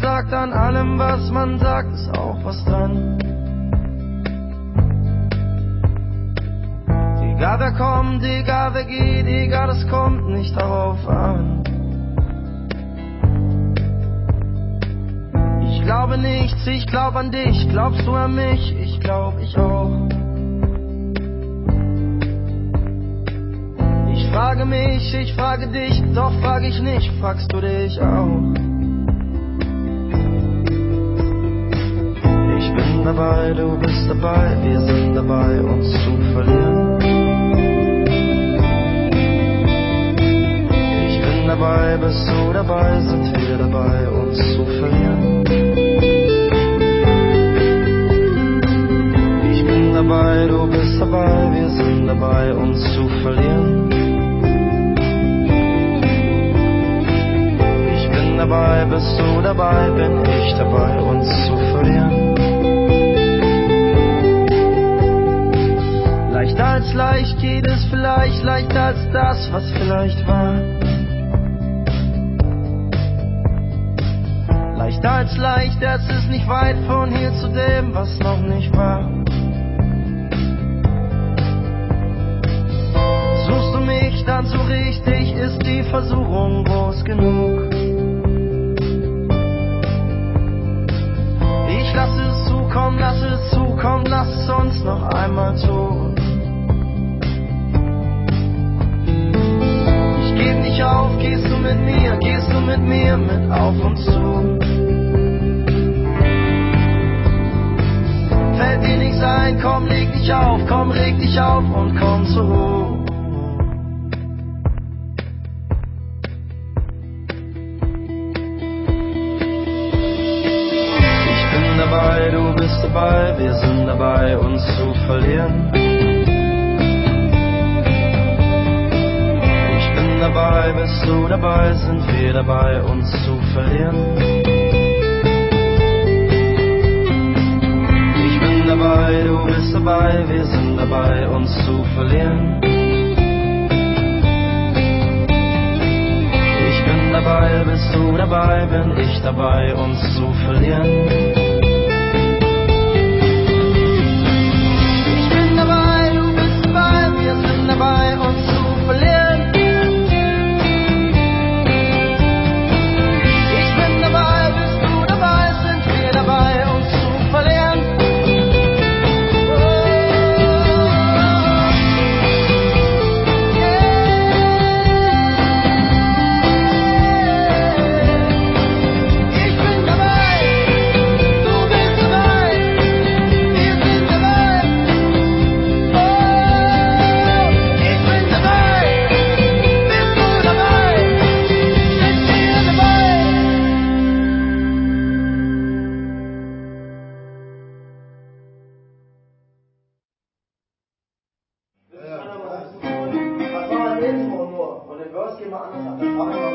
sagt, an allem, was man sagt, ist auch was dran. Egal wer kommt, egal wer geht, egal, es kommt nicht darauf an. Ich glaube nichts, ich glaub an dich, glaubst du an mich? Ich glaub, ich auch. Ich frage mich, ich frage dich, doch frage ich nicht, fragst du dich auch? Dabei, du bist dabei, wir sind dabei, uns zu verlieren. dabei, bist du dabei, sind wir dabei, uns zu verlieren. Ich bin dabei, du bist dabei, wir sind dabei, uns zu verlieren. Ich bin dabei, bist du dabei, bin ich dabei, uns zu verlieren. Leicht geht es vielleicht, leichter als das, was vielleicht war. Leichter als leicht, es ist nicht weit von hier zu dem, was noch nicht war. Suchst du mich dann so richtig, ist die Versuchung groß genug. Ich lass es zukommen, lass es zukommen, lass es uns noch einmal tun. Mit mir, gehst du mit mir mit auf und zu. fällt dir nichts ein, komm, leg dich auf, komm, reg dich auf und komm zur Ruhe. Ich bin dabei, du bist dabei, wir sind dabei, uns zu verlieren. Dabei, bist du dabei, sind wir dabei, uns zu verlieren. dabei, du bist dabei, wir sind dabei, uns zu verlieren. Ich bin dabei, bist du dabei, bin ich dabei, uns zu verlieren. que más antes hasta ahora